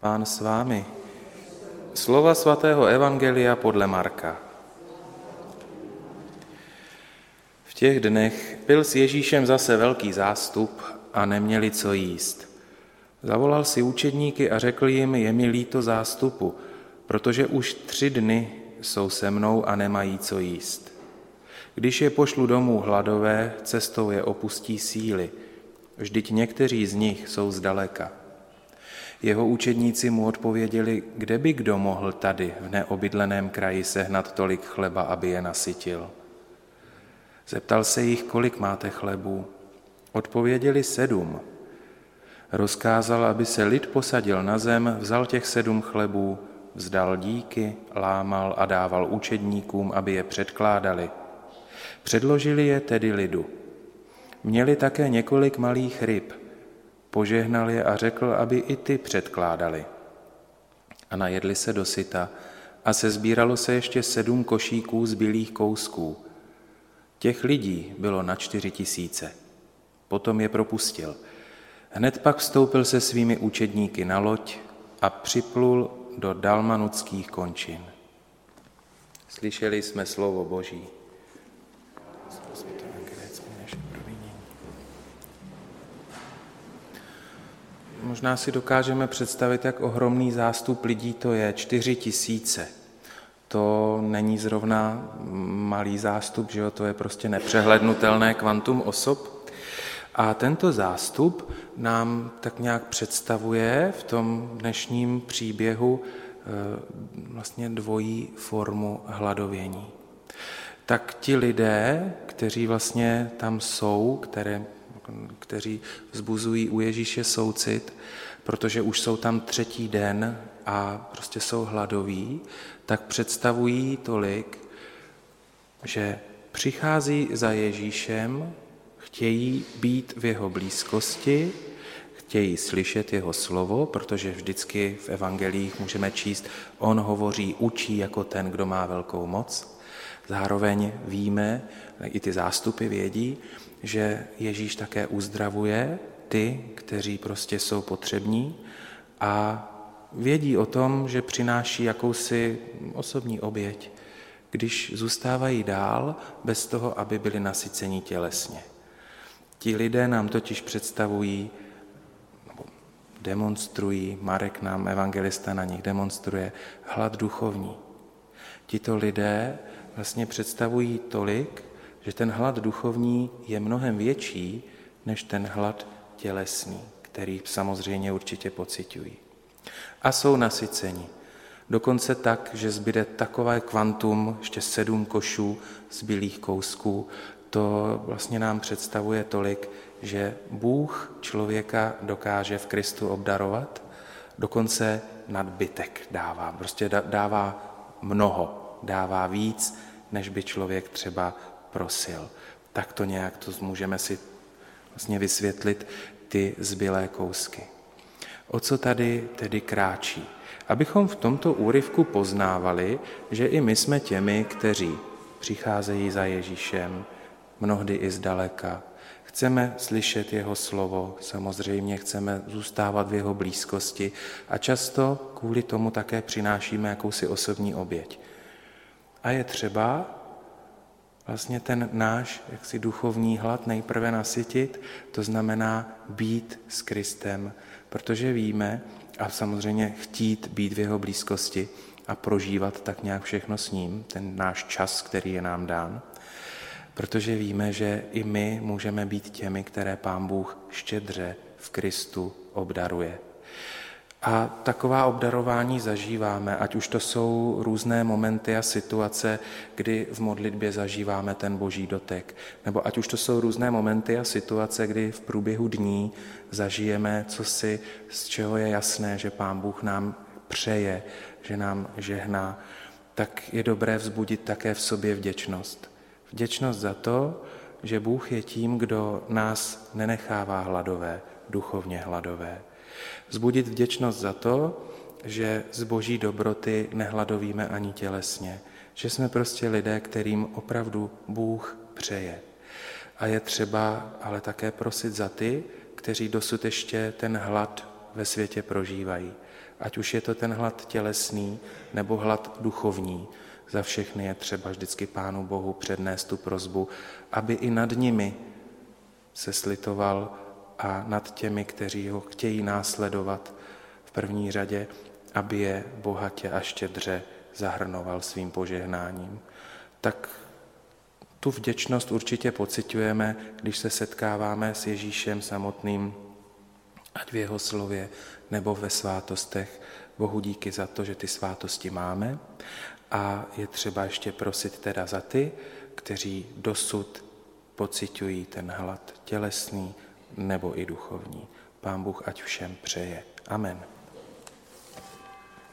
Pán s vámi. Slova svatého Evangelia podle Marka. V těch dnech byl s Ježíšem zase velký zástup a neměli co jíst. Zavolal si učedníky a řekl jim, je mi líto zástupu, protože už tři dny jsou se mnou a nemají co jíst. Když je pošlu domů hladové, cestou je opustí síly. Vždyť někteří z nich jsou zdaleka. Jeho učedníci mu odpověděli, kde by kdo mohl tady v neobydleném kraji sehnat tolik chleba, aby je nasytil. Zeptal se jich, kolik máte chlebů. Odpověděli sedm. Rozkázal, aby se lid posadil na zem, vzal těch sedm chlebů, vzdal díky, lámal a dával učedníkům, aby je předkládali. Předložili je tedy lidu. Měli také několik malých ryb. Požehnal je a řekl, aby i ty předkládali. A najedli se do syta a se sbíralo se ještě sedm košíků z bílých kousků. Těch lidí bylo na čtyři tisíce. Potom je propustil. Hned pak vstoupil se svými učedníky na loď a připlul do dalmanutských končin. Slyšeli jsme slovo Boží. Možná si dokážeme představit, jak ohromný zástup lidí to je. Čtyři tisíce. To není zrovna malý zástup, že jo? to je prostě nepřehlednutelné kvantum osob. A tento zástup nám tak nějak představuje v tom dnešním příběhu eh, vlastně dvojí formu hladovění. Tak ti lidé, kteří vlastně tam jsou, které kteří vzbuzují u Ježíše soucit, protože už jsou tam třetí den a prostě jsou hladoví, tak představují tolik, že přichází za Ježíšem, chtějí být v jeho blízkosti, chtějí slyšet jeho slovo, protože vždycky v evangelích můžeme číst, on hovoří, učí jako ten, kdo má velkou moc. Zároveň víme, i ty zástupy vědí, že Ježíš také uzdravuje ty, kteří prostě jsou potřební a vědí o tom, že přináší jakousi osobní oběť, když zůstávají dál bez toho, aby byli nasyceni tělesně. Ti lidé nám totiž představují, demonstrují, Marek nám, evangelista na nich demonstruje, hlad duchovní. Tito lidé vlastně představují tolik, že ten hlad duchovní je mnohem větší než ten hlad tělesný, který samozřejmě určitě pocitují. A jsou nasyceni. Dokonce tak, že zbyde takové kvantum, ještě sedm košů z bílých kousků, to vlastně nám představuje tolik, že Bůh člověka dokáže v Kristu obdarovat, dokonce nadbytek dává, prostě dává mnoho, dává víc, než by člověk třeba prosil. Tak to nějak to můžeme si vlastně vysvětlit ty zbylé kousky. O co tady tedy kráčí? Abychom v tomto úryvku poznávali, že i my jsme těmi, kteří přicházejí za Ježíšem, mnohdy i zdaleka. Chceme slyšet jeho slovo, samozřejmě chceme zůstávat v jeho blízkosti a často kvůli tomu také přinášíme jakousi osobní oběť. A je třeba, vlastně ten náš jaksi duchovní hlad nejprve nasytit, to znamená být s Kristem, protože víme a samozřejmě chtít být v jeho blízkosti a prožívat tak nějak všechno s ním, ten náš čas, který je nám dán, protože víme, že i my můžeme být těmi, které Pán Bůh štědře v Kristu obdaruje. A taková obdarování zažíváme, ať už to jsou různé momenty a situace, kdy v modlitbě zažíváme ten boží dotek, nebo ať už to jsou různé momenty a situace, kdy v průběhu dní zažijeme co si, z čeho je jasné, že Pán Bůh nám přeje, že nám žehná, tak je dobré vzbudit také v sobě vděčnost. Vděčnost za to, že Bůh je tím, kdo nás nenechává hladové, duchovně hladové. Zbudit vděčnost za to, že z boží dobroty nehladovíme ani tělesně, že jsme prostě lidé, kterým opravdu Bůh přeje. A je třeba ale také prosit za ty, kteří dosud ještě ten hlad ve světě prožívají. Ať už je to ten hlad tělesný nebo hlad duchovní, za všechny je třeba vždycky Pánu Bohu přednést tu prozbu, aby i nad nimi se slitoval a nad těmi, kteří ho chtějí následovat v první řadě, aby je bohatě a štědře zahrnoval svým požehnáním. Tak tu vděčnost určitě pocitujeme, když se setkáváme s Ježíšem samotným, ať v jeho slově nebo ve svátostech. Bohu díky za to, že ty svátosti máme a je třeba ještě prosit teda za ty, kteří dosud pocitují ten hlad tělesný nebo i duchovní. Pán Bůh ať všem přeje. Amen.